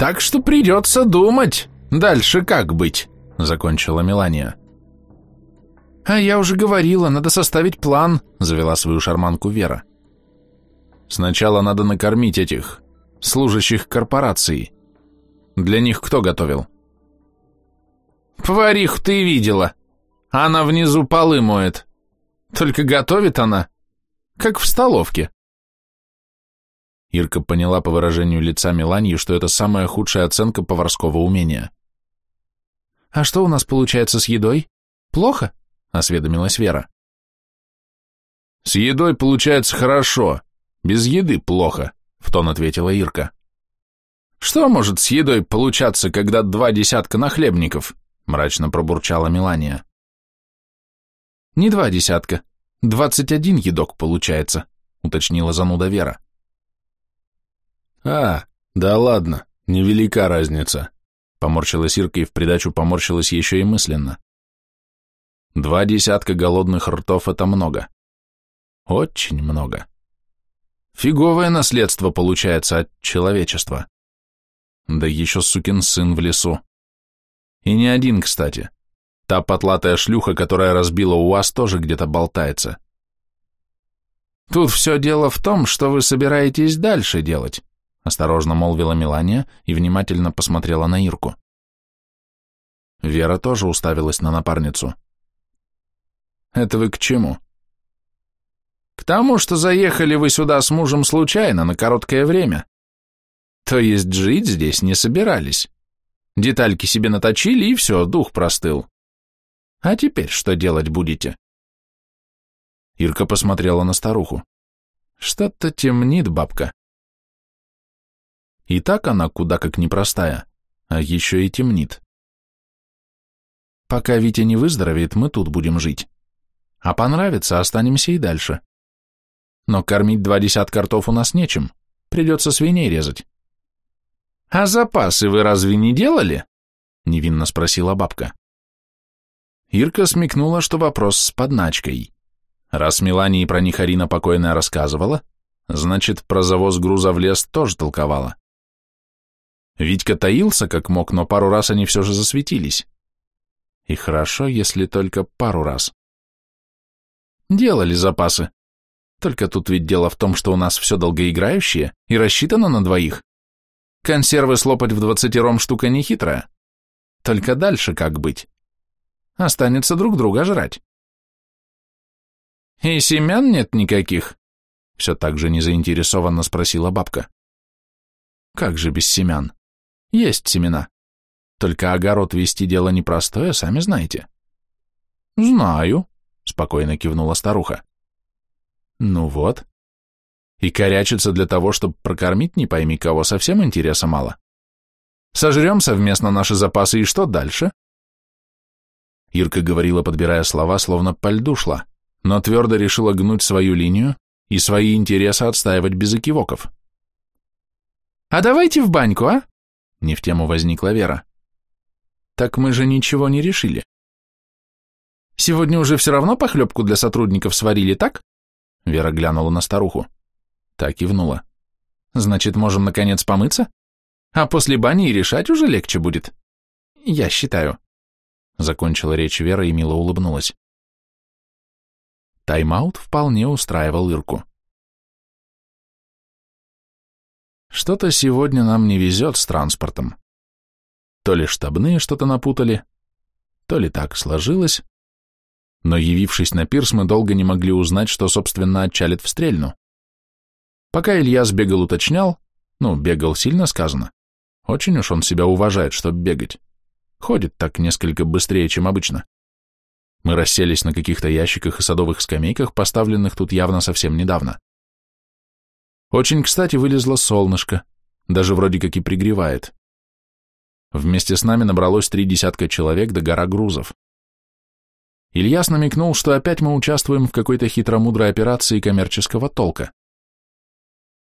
Так что придется думать, дальше как быть, закончила Мелания. А я уже говорила, надо составить план, завела свою шарманку Вера. Сначала надо накормить этих служащих корпорации. Для них кто готовил? Повариху ты видела. Она внизу полы моет. Только готовит она, как в столовке. Ирка поняла по выражению лица Мелании, что это самая худшая оценка поварского умения. «А что у нас получается с едой? Плохо?» — осведомилась Вера. «С едой получается хорошо, без еды плохо», — в тон ответила Ирка. «Что может с едой получаться, когда два десятка нахлебников?» — мрачно пробурчала Мелания. «Не два десятка, двадцать один едок получается», — уточнила зануда Вера. «А, да ладно, невелика разница», — поморщилась Ирка и в придачу поморщилась еще и мысленно. «Два десятка голодных ртов — это много. Очень много. Фиговое наследство получается от человечества. Да еще сукин сын в лесу. И не один, кстати. Та потлатая шлюха, которая разбила УАЗ, тоже где-то болтается. Тут все дело в том, что вы собираетесь дальше делать. Осторожно молвила Мелания и внимательно посмотрела на Ирку. Вера тоже уставилась на напарницу. «Это вы к чему?» «К тому, что заехали вы сюда с мужем случайно, на короткое время. То есть жить здесь не собирались. Детальки себе наточили, и все, дух простыл. А теперь что делать будете?» Ирка посмотрела на старуху. «Что-то темнит, бабка. И так она куда как непростая, а еще и темнит. Пока Витя не выздоровеет, мы тут будем жить. А понравится, останемся и дальше. Но кормить два десятка ртов у нас нечем, придется свиней резать. А запасы вы разве не делали? Невинно спросила бабка. Ирка смекнула, что вопрос с подначкой. Раз Мелании про них Арина покойная рассказывала, значит, про завоз груза в лес тоже толковала. Витька таился как мог, но пару раз они все же засветились. И хорошо, если только пару раз. Делали запасы. Только тут ведь дело в том, что у нас все долгоиграющее и рассчитано на двоих. Консервы слопать в двадцатером штука нехитрая. Только дальше как быть? Останется друг друга жрать. И семян нет никаких? Все так же незаинтересованно спросила бабка. Как же без семян? Есть семена. Только огород вести дело непростое, сами знаете. Знаю, спокойно кивнула старуха. Ну вот. И корячиться для того, чтобы прокормить не пойми кого, совсем интереса мало. Сожрем совместно наши запасы, и что дальше? Ирка говорила, подбирая слова, словно по льду шла, но твердо решила гнуть свою линию и свои интересы отстаивать без экивоков. «А давайте в баньку, а? Не в тему возникла Вера. Так мы же ничего не решили. Сегодня уже все равно похлебку для сотрудников сварили, так? Вера глянула на старуху. Так кивнула. Значит, можем наконец помыться? А после бани и решать уже легче будет. Я считаю. Закончила речь Вера и мило улыбнулась. Тайм-аут вполне устраивал Ирку. Что-то сегодня нам не везет с транспортом. То ли штабные что-то напутали, то ли так сложилось. Но явившись на пирс, мы долго не могли узнать, что, собственно, отчалит в стрельну. Пока Илья сбегал, уточнял, ну, бегал сильно сказано, очень уж он себя уважает, чтоб бегать. Ходит так несколько быстрее, чем обычно. Мы расселись на каких-то ящиках и садовых скамейках, поставленных тут явно совсем недавно. Очень кстати вылезло солнышко, даже вроде как и пригревает. Вместе с нами набралось три десятка человек до гора грузов. Ильяс намекнул, что опять мы участвуем в какой-то хитромудрой операции коммерческого толка.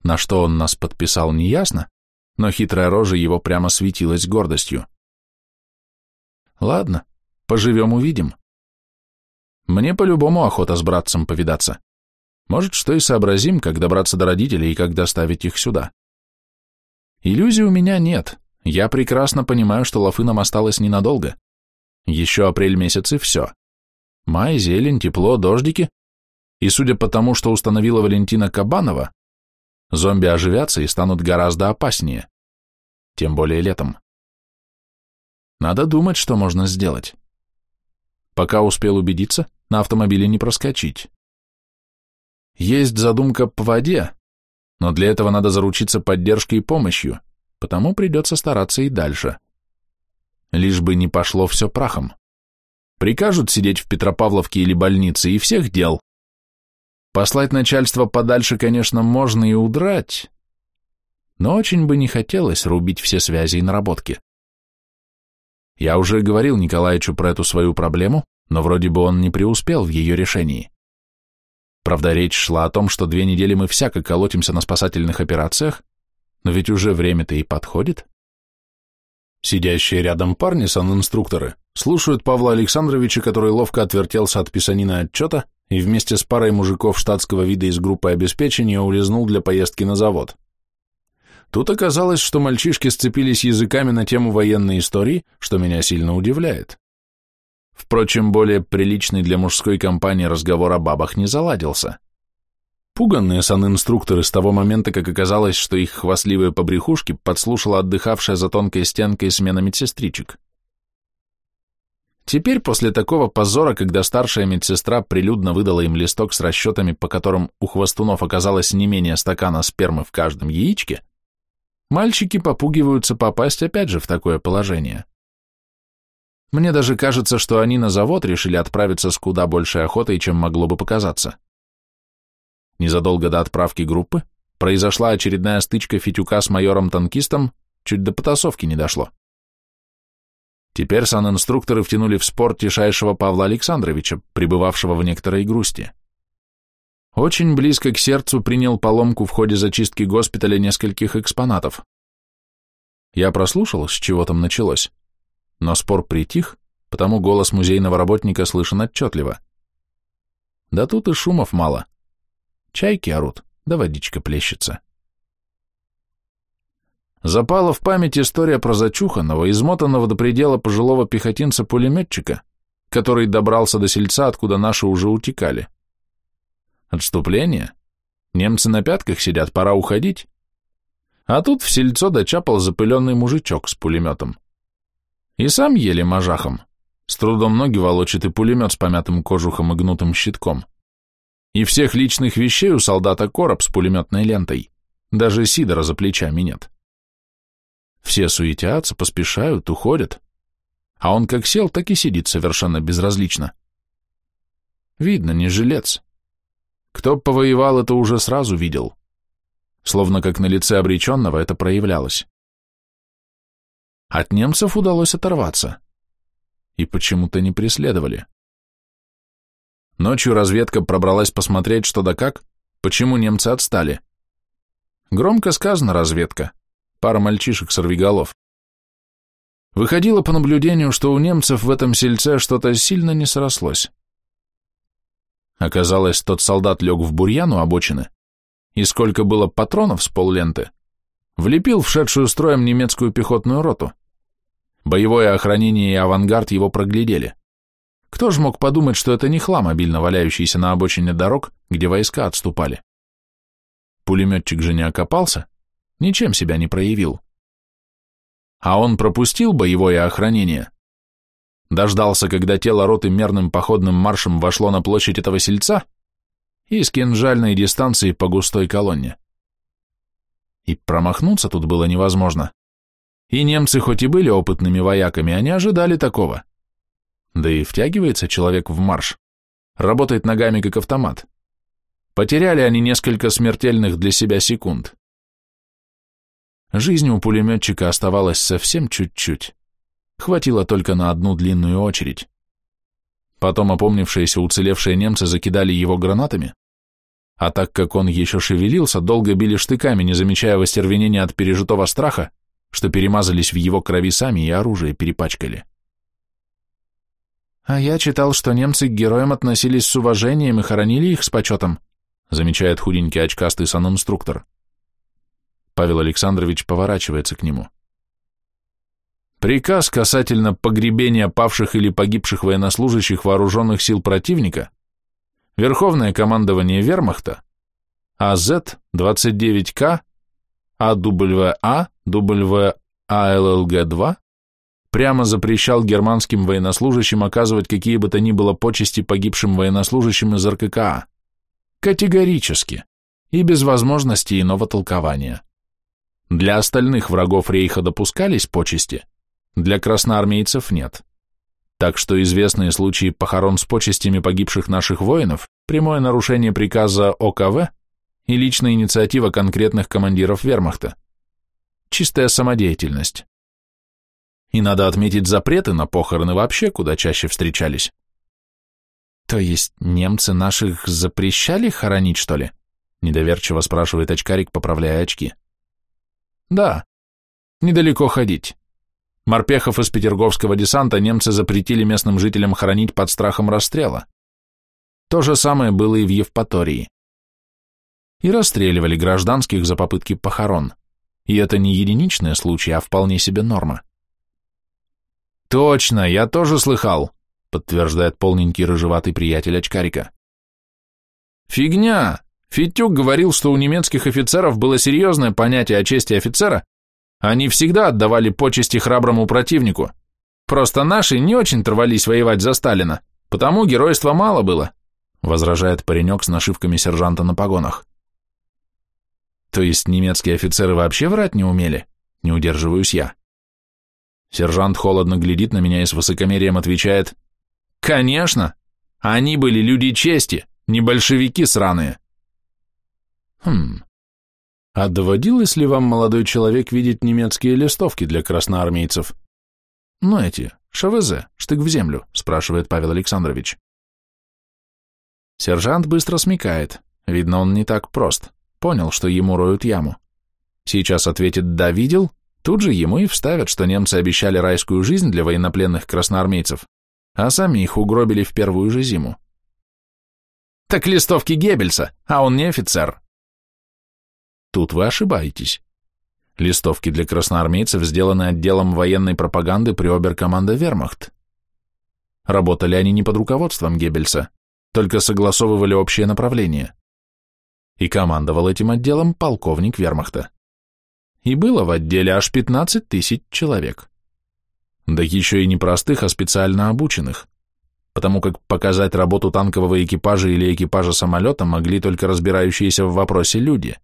На что он нас подписал, неясно, но хитрая рожа его прямо светилась гордостью. Ладно, поживем-увидим. Мне по-любому охота с братцем повидаться. Может, что и сообразим, как добраться до родителей и как доставить их сюда. Иллюзий у меня нет, Я прекрасно понимаю, что лафы нам осталось ненадолго. Еще апрель месяц и все. Май, зелень, тепло, дождики. И судя по тому, что установила Валентина Кабанова, зомби оживятся и станут гораздо опаснее. Тем более летом. Надо думать, что можно сделать. Пока успел убедиться, на автомобиле не проскочить. Есть задумка по воде, но для этого надо заручиться поддержкой и помощью, потому придется стараться и дальше. Лишь бы не пошло все прахом. Прикажут сидеть в Петропавловке или больнице, и всех дел. Послать начальство подальше, конечно, можно и удрать, но очень бы не хотелось рубить все связи и наработки. Я уже говорил Николаевичу про эту свою проблему, но вроде бы он не преуспел в ее решении. Правда, речь шла о том, что две недели мы всяко колотимся на спасательных операциях, но ведь уже время-то и подходит. Сидящие рядом парни, санинструкторы, слушают Павла Александровича, который ловко отвертелся от писанина отчета и вместе с парой мужиков штатского вида из группы обеспечения улизнул для поездки на завод. Тут оказалось, что мальчишки сцепились языками на тему военной истории, что меня сильно удивляет. Впрочем, более приличный для мужской компании разговор о бабах не заладился. Пуганные санинструкторы с того момента, как оказалось, что их хвастливые побрехушки подслушала отдыхавшая за тонкой стенкой смена медсестричек. Теперь, после такого позора, когда старшая медсестра прилюдно выдала им листок с расчетами, по которым у хвостунов оказалось не менее стакана спермы в каждом яичке, мальчики попугиваются попасть опять же в такое положение. Мне даже кажется, что они на завод решили отправиться с куда большей охотой, чем могло бы показаться. Незадолго до отправки группы произошла очередная стычка Фитюка с майором-танкистом, чуть до потасовки не дошло. Теперь санинструкторы втянули в спор тишайшего Павла Александровича, пребывавшего в некоторой грусти. Очень близко к сердцу принял поломку в ходе зачистки госпиталя нескольких экспонатов. Я прослушал, с чего там началось, но спор притих, потому голос музейного работника слышен отчетливо. Да тут и шумов мало. Чайки орут, да водичка плещется. Запала в память история про зачуханного, измотанного до предела пожилого пехотинца-пулеметчика, который добрался до сельца, откуда наши уже утекали. Отступление? Немцы на пятках сидят, пора уходить. А тут в сельцо дочапал запыленный мужичок с пулеметом. И сам еле мажахом. С трудом ноги волочит и пулемет с помятым кожухом и гнутым щитком. И всех личных вещей у солдата короб с пулеметной лентой. Даже сидора за плечами нет. Все суетятся, поспешают, уходят. А он как сел, так и сидит совершенно безразлично. Видно, не жилец. Кто повоевал, это уже сразу видел. Словно как на лице обреченного это проявлялось. От немцев удалось оторваться. И почему-то не преследовали. Ночью разведка пробралась посмотреть, что да как, почему немцы отстали. Громко сказано разведка. Пара мальчишек-сорвиголов. Выходило по наблюдению, что у немцев в этом сельце что-то сильно не срослось. Оказалось, тот солдат лег в бурьян у обочины, и сколько было патронов с полленты, влепил в шедшую строем немецкую пехотную роту. Боевое охранение и авангард его проглядели. Кто же мог подумать, что это не хлам, обильно валяющийся на обочине дорог, где войска отступали? Пулеметчик же не окопался, ничем себя не проявил. А он пропустил боевое охранение. Дождался, когда тело роты мерным походным маршем вошло на площадь этого сельца и с кинжальной дистанции по густой колонне. И промахнуться тут было невозможно. И немцы хоть и были опытными вояками, они ожидали такого. Да и втягивается человек в марш. Работает ногами как автомат. Потеряли они несколько смертельных для себя секунд. Жизни у пулеметчика оставалось совсем чуть-чуть. Хватило только на одну длинную очередь. Потом опомнившиеся уцелевшие немцы закидали его гранатами, а так как он еще шевелился, долго били штыками, не замечая востервенения от пережитого страха, что перемазались в его крови сами и оружие перепачкали. «А я читал, что немцы к героям относились с уважением и хоронили их с почетом», замечает худенький очкастый санинструктор. Павел Александрович поворачивается к нему. Приказ касательно погребения павших или погибших военнослужащих вооруженных сил противника, Верховное командование Вермахта, АЗ-29К, АВА, ВАЛЛГ-2 прямо запрещал германским военнослужащим оказывать какие бы то ни было почести погибшим военнослужащим из РККА. Категорически и без возможности иного толкования. Для остальных врагов рейха допускались почести, для красноармейцев нет. Так что известные случаи похорон с почестями погибших наших воинов – прямое нарушение приказа ОКВ и личная инициатива конкретных командиров вермахта. Чистая самодеятельность. И надо отметить запреты на похороны вообще куда чаще встречались. То есть немцы наших запрещали хоронить, что ли? Недоверчиво спрашивает очкарик, поправляя очки. Да, недалеко ходить. Морпехов из петерговского десанта немцы запретили местным жителям хоронить под страхом расстрела. То же самое было и в Евпатории. И расстреливали гражданских за попытки похорон. И это не единичные случаи, а вполне себе норма. Точно, я тоже слыхал, подтверждает полненький рыжеватый приятель очкарика. Фигня! Фитюк говорил, что у немецких офицеров было серьезное понятие о чести офицера они всегда отдавали почести храброму противнику. Просто наши не очень рвались воевать за Сталина, потому геройства мало было, возражает паренек с нашивками сержанта на погонах. То есть немецкие офицеры вообще врать не умели? Не удерживаюсь я. Сержант холодно глядит на меня и с высокомерием отвечает, «Конечно! Они были люди чести, не большевики сраные». Хм, а доводилось ли вам, молодой человек, видеть немецкие листовки для красноармейцев? Ну эти, ШВЗ, штык в землю, спрашивает Павел Александрович. Сержант быстро смекает. Видно, он не так прост. Понял, что ему роют яму. Сейчас ответит «да, видел», тут же ему и вставят, что немцы обещали райскую жизнь для военнопленных красноармейцев, а сами их угробили в первую же зиму. Так листовки Геббельса, а он не офицер. Тут вы ошибаетесь. Листовки для красноармейцев сделаны отделом военной пропаганды при оберкоманда Вермахт. Работали они не под руководством Геббельса, только согласовывали общее направление. И командовал этим отделом полковник Вермахта. И было в отделе аж 15 тысяч человек. Да еще и не простых, а специально обученных, потому как показать работу танкового экипажа или экипажа самолета могли только разбирающиеся в вопросе люди.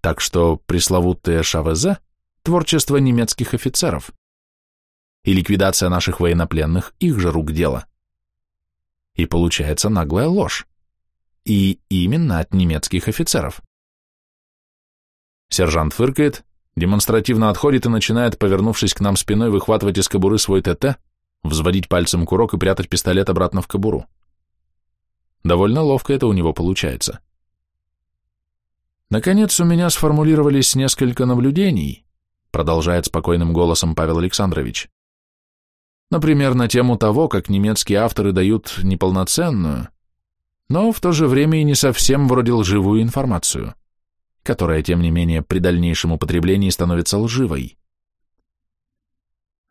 Так что пресловутые ШВЗ – творчество немецких офицеров. И ликвидация наших военнопленных – их же рук дело. И получается наглая ложь. И именно от немецких офицеров. Сержант фыркает, демонстративно отходит и начинает, повернувшись к нам спиной, выхватывать из кобуры свой ТТ, взводить пальцем курок и прятать пистолет обратно в кобуру. Довольно ловко это у него получается. Наконец у меня сформулировались несколько наблюдений, продолжает спокойным голосом Павел Александрович. Например, на тему того, как немецкие авторы дают неполноценную, но в то же время и не совсем вроде лживую информацию, которая, тем не менее, при дальнейшем употреблении становится лживой.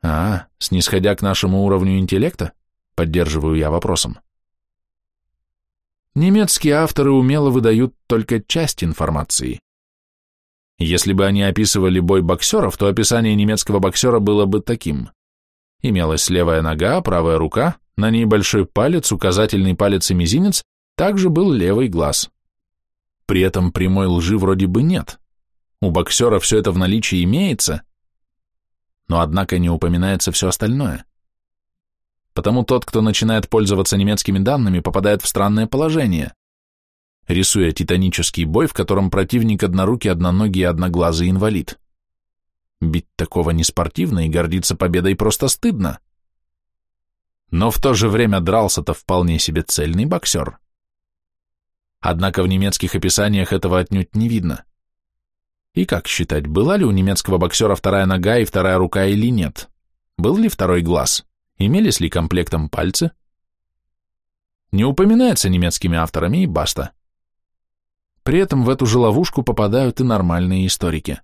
А, снисходя к нашему уровню интеллекта, поддерживаю я вопросом. Немецкие авторы умело выдают только часть информации. Если бы они описывали бой боксеров, то описание немецкого боксера было бы таким. Имелась левая нога, правая рука, на ней большой палец, указательный палец и мизинец, также был левый глаз. При этом прямой лжи вроде бы нет. У боксера все это в наличии имеется, но однако не упоминается все остальное. Потому тот, кто начинает пользоваться немецкими данными, попадает в странное положение, рисуя титанический бой, в котором противник однорукий, одноногий и одноглазый инвалид. Бить такого не спортивно и гордиться победой просто стыдно. Но в то же время дрался-то вполне себе цельный боксер. Однако в немецких описаниях этого отнюдь не видно. И как считать, была ли у немецкого боксера вторая нога и вторая рука или нет? Был ли второй глаз? Имелись ли комплектом пальцы? Не упоминается немецкими авторами и баста. При этом в эту же ловушку попадают и нормальные историки.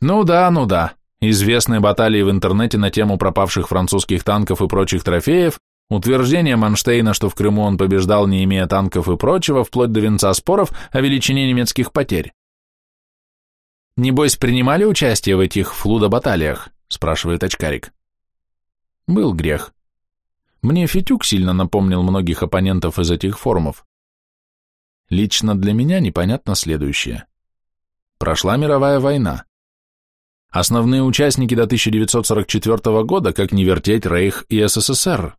Ну да, ну да, известные баталии в интернете на тему пропавших французских танков и прочих трофеев, утверждение Манштейна, что в Крыму он побеждал, не имея танков и прочего, вплоть до венца споров о величине немецких потерь. «Небось, принимали участие в этих флудо-баталиях?» – спрашивает очкарик. Был грех. Мне Фитюк сильно напомнил многих оппонентов из этих форумов. Лично для меня непонятно следующее. Прошла мировая война. Основные участники до 1944 года, как не вертеть, Рейх и СССР.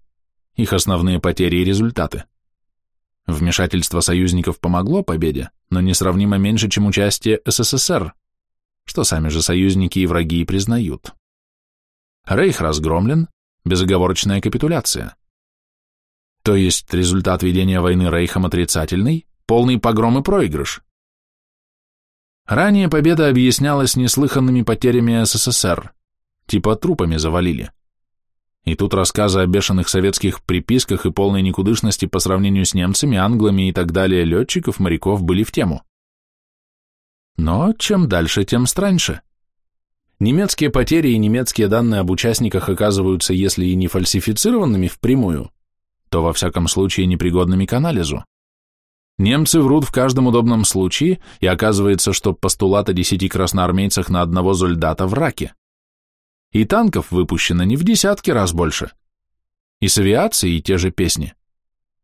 Их основные потери и результаты. Вмешательство союзников помогло победе, но несравнимо меньше, чем участие СССР, что сами же союзники и враги и признают. Рейх разгромлен, безоговорочная капитуляция. То есть результат ведения войны Рейхом отрицательный, полный погром и проигрыш. Ранее победа объяснялась неслыханными потерями СССР, типа трупами завалили. И тут рассказы о бешеных советских приписках и полной никудышности по сравнению с немцами, англами и так далее летчиков, моряков были в тему. Но чем дальше, тем страньше. Немецкие потери и немецкие данные об участниках оказываются, если и не фальсифицированными впрямую, то во всяком случае непригодными к анализу. Немцы врут в каждом удобном случае, и оказывается, что постулат о десяти красноармейцах на одного зольдата в раке. И танков выпущено не в десятки раз больше. И с авиацией те же песни.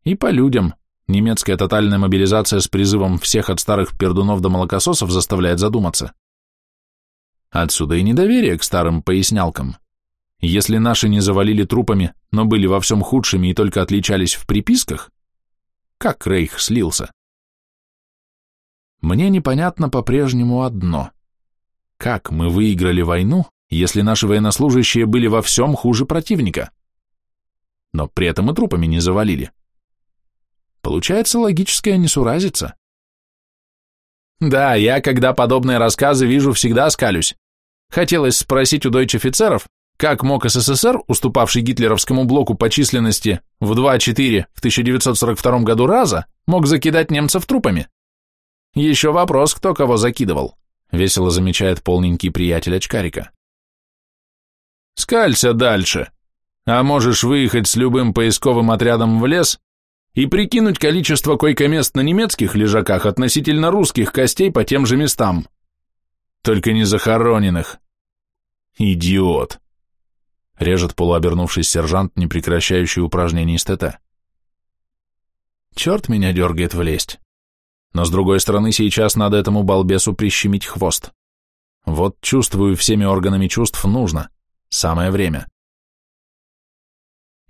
И по людям. Немецкая тотальная мобилизация с призывом всех от старых пердунов до молокососов заставляет задуматься. Отсюда и недоверие к старым пояснялкам. Если наши не завалили трупами, но были во всем худшими и только отличались в приписках, как Рейх слился? Мне непонятно по-прежнему одно. Как мы выиграли войну, если наши военнослужащие были во всем хуже противника? Но при этом и трупами не завалили. Получается логическая несуразица. Да, я, когда подобные рассказы вижу, всегда скалюсь. Хотелось спросить у дойч-офицеров, как мог СССР, уступавший гитлеровскому блоку по численности в 2-4 в 1942 году раза, мог закидать немцев трупами? Еще вопрос, кто кого закидывал, весело замечает полненький приятель очкарика. Скалься дальше. А можешь выехать с любым поисковым отрядом в лес и прикинуть количество койкомест на немецких лежаках относительно русских костей по тем же местам. Только не захороненных. Идиот режет полуобернувшись сержант, не прекращающий упражнений ТТ. Черт меня дергает влезть. Но с другой стороны, сейчас надо этому балбесу прищемить хвост. Вот чувствую всеми органами чувств нужно. Самое время.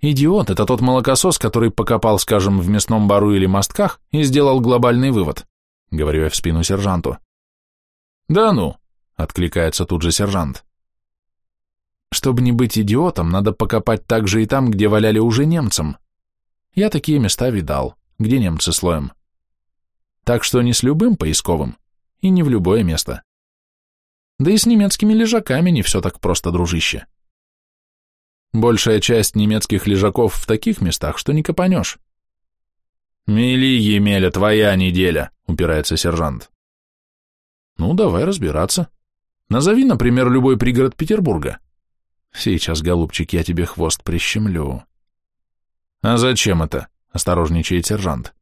Идиот — это тот молокосос, который покопал, скажем, в мясном бару или мостках и сделал глобальный вывод, говорю я в спину сержанту. Да ну, откликается тут же сержант. Чтобы не быть идиотом, надо покопать так же и там, где валяли уже немцам. Я такие места видал, где немцы слоем. Так что не с любым поисковым и не в любое место. Да и с немецкими лежаками не все так просто, дружище. Большая часть немецких лежаков в таких местах, что не копанешь. «Мели, Емеля, твоя неделя», — упирается сержант. «Ну, давай разбираться. Назови, например, любой пригород Петербурга. Сейчас, голубчик, я тебе хвост прищемлю. А зачем это? Осторожничает сержант.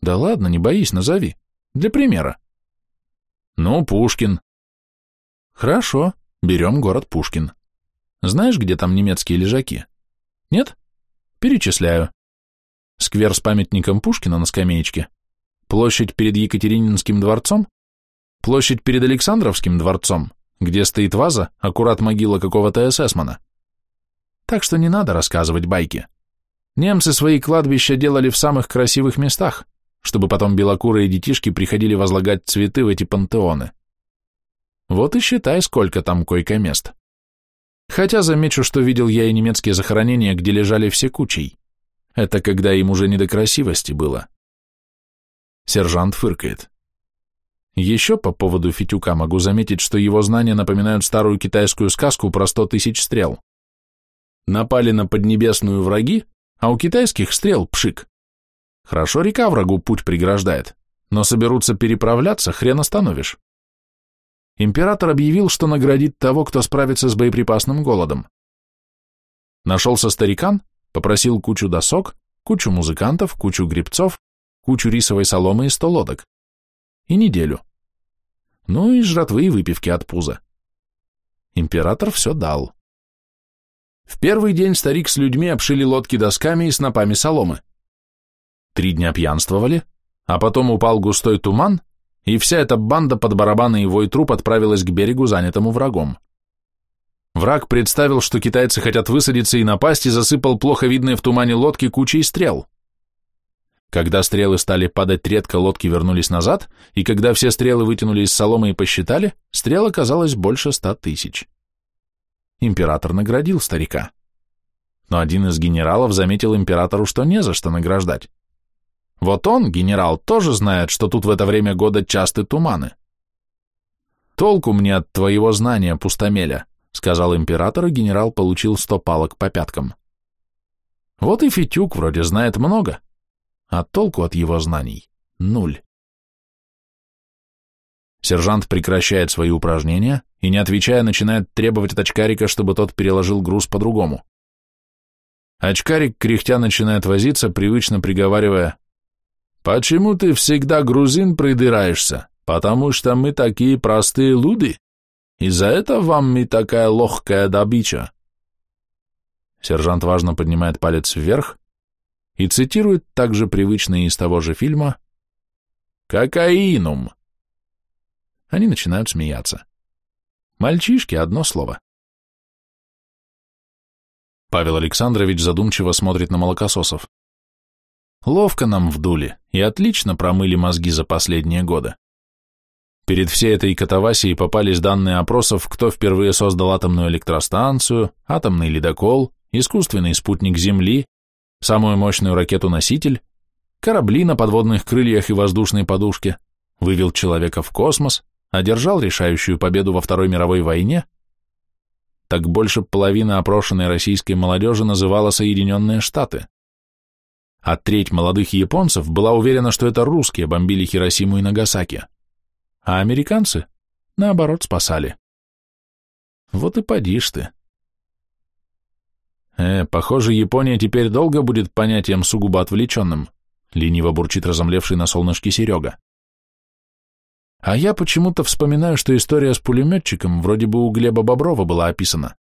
Да ладно, не боись, назови. Для примера. Ну, Пушкин. Хорошо, берем город Пушкин. Знаешь, где там немецкие лежаки? Нет? Перечисляю. Сквер с памятником Пушкина на скамеечке. Площадь перед Екатерининским дворцом. Площадь перед Александровским дворцом где стоит ваза, аккурат могила какого-то эсэсмана. Так что не надо рассказывать байки. Немцы свои кладбища делали в самых красивых местах, чтобы потом белокурые детишки приходили возлагать цветы в эти пантеоны. Вот и считай, сколько там койко-мест. Хотя замечу, что видел я и немецкие захоронения, где лежали все кучей. Это когда им уже не до красивости было. Сержант фыркает. Еще по поводу Фитюка могу заметить, что его знания напоминают старую китайскую сказку про сто тысяч стрел. Напали на поднебесную враги, а у китайских стрел пшик. Хорошо река врагу путь преграждает, но соберутся переправляться, хрен остановишь. Император объявил, что наградит того, кто справится с боеприпасным голодом. Нашелся старикан, попросил кучу досок, кучу музыкантов, кучу грибцов, кучу рисовой соломы и сто лодок. И неделю. Ну и жратвы и выпивки от пуза. Император все дал. В первый день старик с людьми обшили лодки досками и снопами соломы. Три дня пьянствовали, а потом упал густой туман, и вся эта банда под барабаны и вой труп отправилась к берегу, занятому врагом. Враг представил, что китайцы хотят высадиться и напасть, и засыпал плохо видные в тумане лодки кучей стрел. Когда стрелы стали падать редко, лодки вернулись назад, и когда все стрелы вытянули из соломы и посчитали, стрел оказалось больше ста тысяч. Император наградил старика. Но один из генералов заметил императору, что не за что награждать. Вот он, генерал, тоже знает, что тут в это время года часты туманы. Толку мне от твоего знания, пустомеля, сказал император, и генерал получил сто палок по пяткам. Вот и Фитюк вроде знает много, а толку от его знаний — нуль. Сержант прекращает свои упражнения и, не отвечая, начинает требовать от очкарика, чтобы тот переложил груз по-другому. Очкарик, кряхтя, начинает возиться, привычно приговаривая «Почему ты всегда грузин придираешься? Потому что мы такие простые луды? И за это вам мы такая легкая добыча?» Сержант важно поднимает палец вверх и цитирует также привычные из того же фильма «Кокаинум». Они начинают смеяться. Мальчишки, одно слово. Павел Александрович задумчиво смотрит на молокососов. Ловко нам вдули и отлично промыли мозги за последние годы. Перед всей этой катавасией попались данные опросов, кто впервые создал атомную электростанцию, атомный ледокол, искусственный спутник Земли, самую мощную ракету-носитель, корабли на подводных крыльях и воздушной подушке, вывел человека в космос, одержал решающую победу во Второй мировой войне, так больше половины опрошенной российской молодежи называла Соединенные Штаты а треть молодых японцев была уверена, что это русские бомбили Хиросиму и Нагасаки, а американцы, наоборот, спасали. Вот и подишь ты. Э, похоже, Япония теперь долго будет понятием сугубо отвлеченным, лениво бурчит разомлевший на солнышке Серега. А я почему-то вспоминаю, что история с пулеметчиком вроде бы у Глеба Боброва была описана.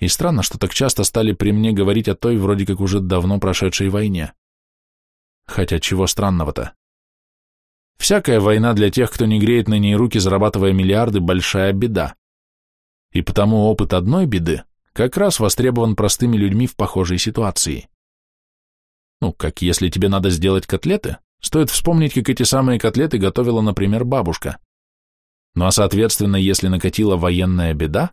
И странно, что так часто стали при мне говорить о той вроде как уже давно прошедшей войне. Хотя чего странного-то? Всякая война для тех, кто не греет на ней руки, зарабатывая миллиарды, большая беда. И потому опыт одной беды как раз востребован простыми людьми в похожей ситуации. Ну, как если тебе надо сделать котлеты, стоит вспомнить, как эти самые котлеты готовила, например, бабушка. Ну а соответственно, если накатила военная беда,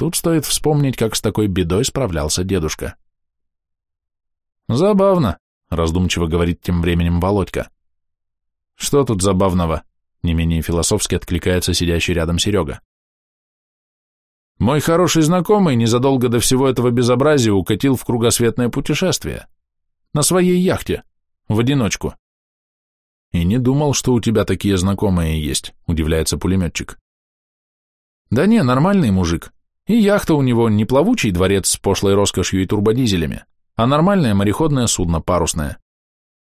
Тут стоит вспомнить, как с такой бедой справлялся дедушка. «Забавно», — раздумчиво говорит тем временем Володька. «Что тут забавного?» — не менее философски откликается сидящий рядом Серега. «Мой хороший знакомый незадолго до всего этого безобразия укатил в кругосветное путешествие. На своей яхте. В одиночку. И не думал, что у тебя такие знакомые есть», — удивляется пулеметчик. «Да не, нормальный мужик. И яхта у него не плавучий дворец с пошлой роскошью и турбодизелями, а нормальное мореходное судно парусное.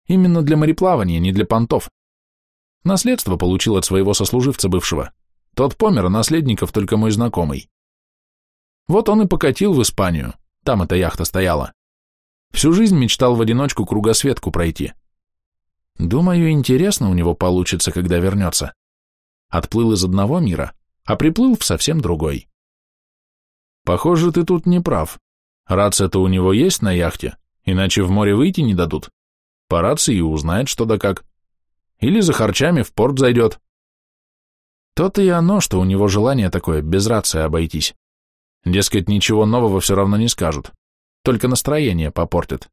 Именно для мореплавания, не для понтов. Наследство получил от своего сослуживца бывшего. Тот помер, а наследников только мой знакомый. Вот он и покатил в Испанию, там эта яхта стояла. Всю жизнь мечтал в одиночку кругосветку пройти. Думаю, интересно у него получится, когда вернется. Отплыл из одного мира, а приплыл в совсем другой. Похоже, ты тут не прав. Рация-то у него есть на яхте, иначе в море выйти не дадут. По рации и узнает, что да как. Или за харчами в порт зайдет. То-то и оно, что у него желание такое, без рации обойтись. Дескать, ничего нового все равно не скажут, только настроение попортят.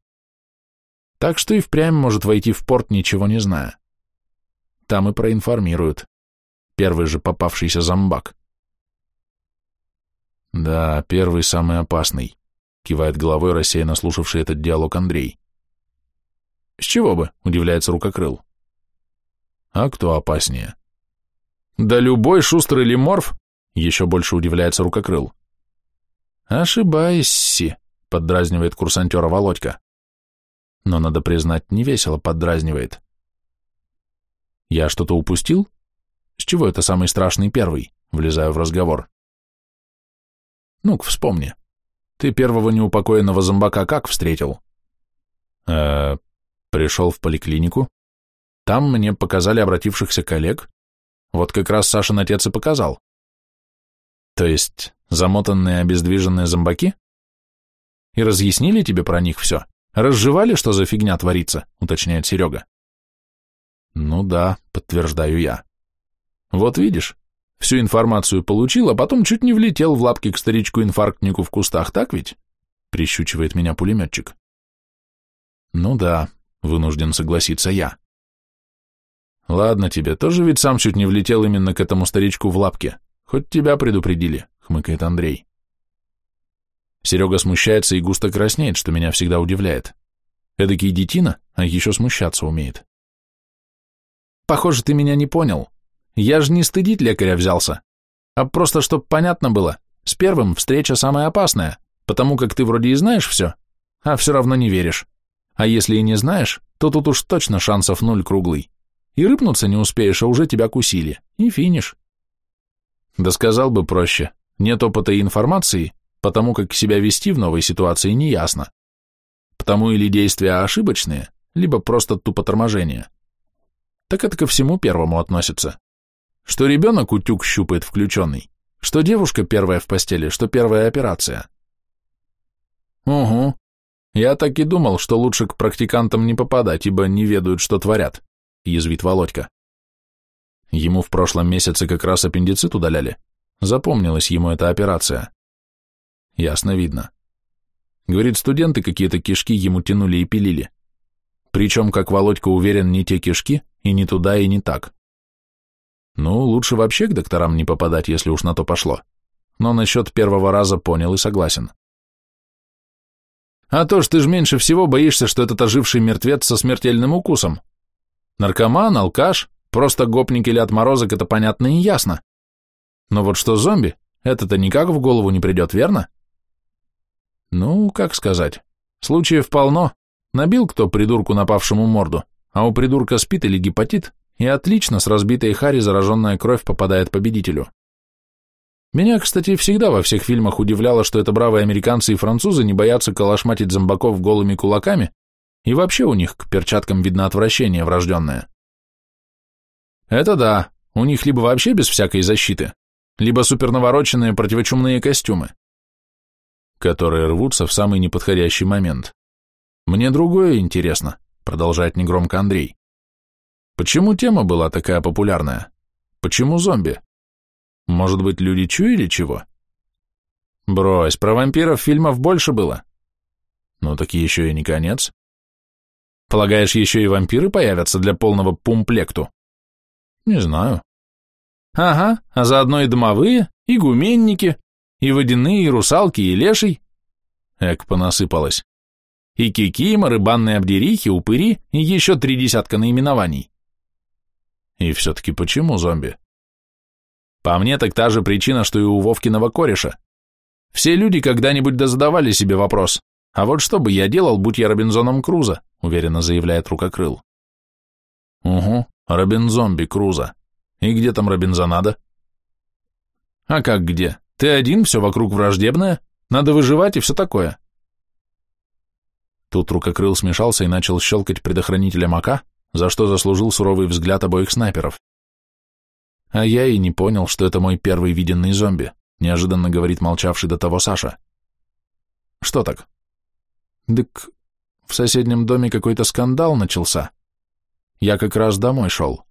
Так что и впрямь может войти в порт, ничего не зная. Там и проинформируют. Первый же попавшийся зомбак. Да, первый самый опасный, кивает головой рассеянно слушавший этот диалог Андрей. С чего бы, удивляется рукокрыл. А кто опаснее? Да любой шустрый лиморф, еще больше удивляется рукокрыл. Ошибайся, поддразнивает курсантера Володька. Но, надо признать, невесело поддразнивает. Я что-то упустил? С чего это самый страшный первый? Влезаю в разговор. Ну-ка, вспомни. Ты первого неупокоенного зомбака как встретил? Э, пришел в поликлинику. Там мне показали обратившихся коллег. Вот как раз Сашин отец и показал. То есть замотанные обездвиженные зомбаки? И разъяснили тебе про них все? Разжевали, что за фигня творится, уточняет Серега. Ну да, подтверждаю я. Вот видишь, всю информацию получил, а потом чуть не влетел в лапки к старичку-инфарктнику в кустах, так ведь? Прищучивает меня пулеметчик. Ну да, вынужден согласиться я. Ладно тебе, тоже ведь сам чуть не влетел именно к этому старичку в лапке. Хоть тебя предупредили, хмыкает Андрей. Серега смущается и густо краснеет, что меня всегда удивляет. Эдакий детина, а еще смущаться умеет. Похоже, ты меня не понял. Я же не стыдить лекаря взялся, а просто чтоб понятно было, с первым встреча самая опасная, потому как ты вроде и знаешь все, а все равно не веришь. А если и не знаешь, то тут уж точно шансов нуль круглый. И рыпнуться не успеешь, а уже тебя кусили. И финиш. Да сказал бы проще. Нет опыта и информации, потому как себя вести в новой ситуации не ясно. Потому или действия ошибочные, либо просто тупо торможение. Так это ко всему первому относится. Что ребенок утюг щупает включенный, что девушка первая в постели, что первая операция. Угу. Я так и думал, что лучше к практикантам не попадать, ибо не ведают, что творят, язвит Володька. Ему в прошлом месяце как раз аппендицит удаляли. Запомнилась ему эта операция. Ясно видно. Говорит, студенты какие-то кишки ему тянули и пилили. Причем, как Володька уверен, не те кишки, и не туда, и не так. Ну, лучше вообще к докторам не попадать, если уж на то пошло. Но насчет первого раза понял и согласен. А то ж ты ж меньше всего боишься, что этот оживший мертвец со смертельным укусом. Наркоман, алкаш, просто гопник или отморозок, это понятно и ясно. Но вот что зомби, это-то никак в голову не придет, верно? Ну, как сказать. Случаев полно. Набил кто придурку напавшему морду, а у придурка спит или гепатит, и отлично с разбитой хари зараженная кровь попадает победителю. Меня, кстати, всегда во всех фильмах удивляло, что это бравые американцы и французы не боятся калашматить зомбаков голыми кулаками, и вообще у них к перчаткам видно отвращение врожденное. Это да, у них либо вообще без всякой защиты, либо супернавороченные противочумные костюмы, которые рвутся в самый неподходящий момент. Мне другое интересно, продолжает негромко Андрей. Почему тема была такая популярная? Почему зомби? Может быть, люди чуяли чего? Брось, про вампиров фильмов больше было. Ну так еще и не конец. Полагаешь, еще и вампиры появятся для полного пумплекту? Не знаю. Ага, а заодно и домовые, и гуменники, и водяные, и русалки, и леший. Эк, понасыпалось. И кикиморы, банные обдерихи, упыри, и еще три десятка наименований. И все-таки почему зомби? По мне, так та же причина, что и у Вовкиного кореша. Все люди когда-нибудь дозадавали себе вопрос, а вот что бы я делал, будь я Робинзоном Круза, уверенно заявляет рукокрыл. Угу, Робинзомби Круза. И где там Робинзонада? А как где? Ты один, все вокруг враждебное, надо выживать и все такое. Тут рукокрыл смешался и начал щелкать предохранителем АК, за что заслужил суровый взгляд обоих снайперов. А я и не понял, что это мой первый виденный зомби, неожиданно говорит молчавший до того Саша. Что так? Дык, в соседнем доме какой-то скандал начался. Я как раз домой шел.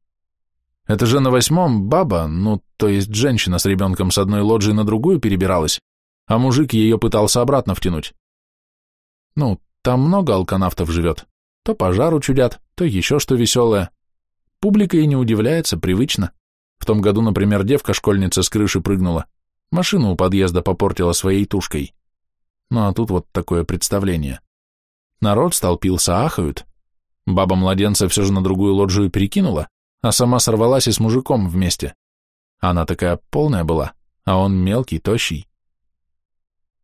Это же на восьмом баба, ну, то есть женщина с ребенком с одной лоджии на другую перебиралась, а мужик ее пытался обратно втянуть. Ну, там много алканавтов живет. То пожар учудят, то еще что веселое. Публика и не удивляется, привычно. В том году, например, девка-школьница с крыши прыгнула. Машину у подъезда попортила своей тушкой. Ну а тут вот такое представление. Народ столпился, ахают. Баба младенца все же на другую лоджию перекинула, а сама сорвалась и с мужиком вместе. Она такая полная была, а он мелкий, тощий.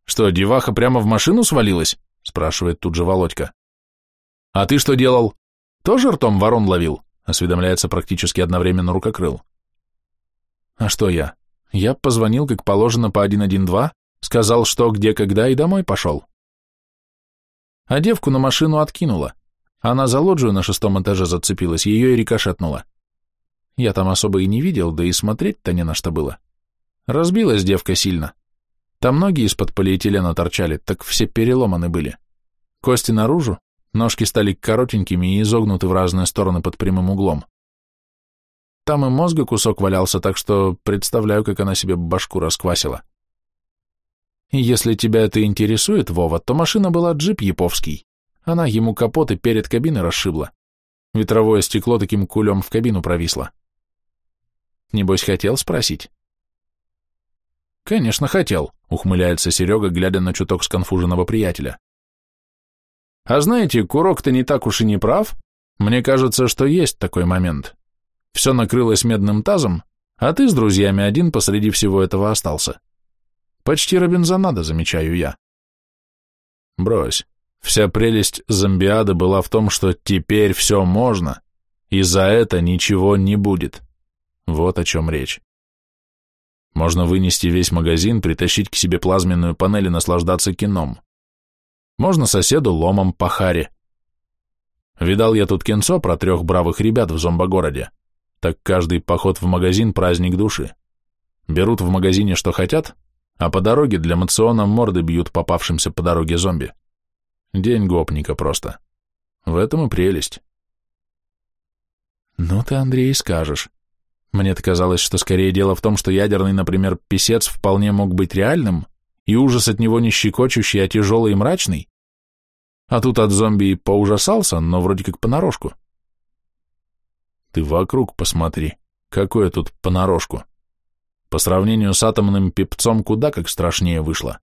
«Что, деваха прямо в машину свалилась?» — спрашивает тут же Володька. «А ты что делал? Тоже ртом ворон ловил?» — осведомляется практически одновременно рукокрыл. «А что я? Я позвонил, как положено, по 112, сказал, что, где, когда, и домой пошел. А девку на машину откинула. Она за лоджию на шестом этаже зацепилась, ее и рикошетнула. Я там особо и не видел, да и смотреть-то не на что было. Разбилась девка сильно. Там ноги из-под полиэтилена торчали, так все переломаны были. Кости наружу, ножки стали коротенькими и изогнуты в разные стороны под прямым углом. Там и мозга кусок валялся, так что представляю, как она себе башку расквасила. Если тебя это интересует, Вова, то машина была джип яповский. Она ему капот и перед кабиной расшибла. Ветровое стекло таким кулем в кабину провисло. Небось, хотел спросить? Конечно, хотел, ухмыляется Серега, глядя на чуток сконфуженного приятеля. А знаете, Курок-то не так уж и не прав. Мне кажется, что есть такой момент. Все накрылось медным тазом, а ты с друзьями один посреди всего этого остался. Почти Робинзонада, замечаю я. Брось. Вся прелесть зомбиады была в том, что теперь все можно, и за это ничего не будет. Вот о чем речь. Можно вынести весь магазин, притащить к себе плазменную панель и наслаждаться кином. Можно соседу ломом по харе. Видал я тут кинцо про трех бравых ребят в зомбогороде. Так каждый поход в магазин – праздник души. Берут в магазине, что хотят, а по дороге для мациона морды бьют попавшимся по дороге зомби. День гопника просто. В этом и прелесть. Ну ты, Андрей, скажешь. Мне-то казалось, что скорее дело в том, что ядерный, например, писец вполне мог быть реальным, и ужас от него не щекочущий, а тяжелый и мрачный. А тут от зомби и поужасался, но вроде как понарошку. Ты вокруг посмотри, какое тут понарошку. По сравнению с атомным пипцом куда как страшнее вышло.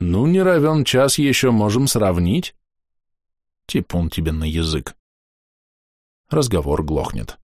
Ну, не равен час еще можем сравнить. Типун тебе на язык. Разговор глохнет.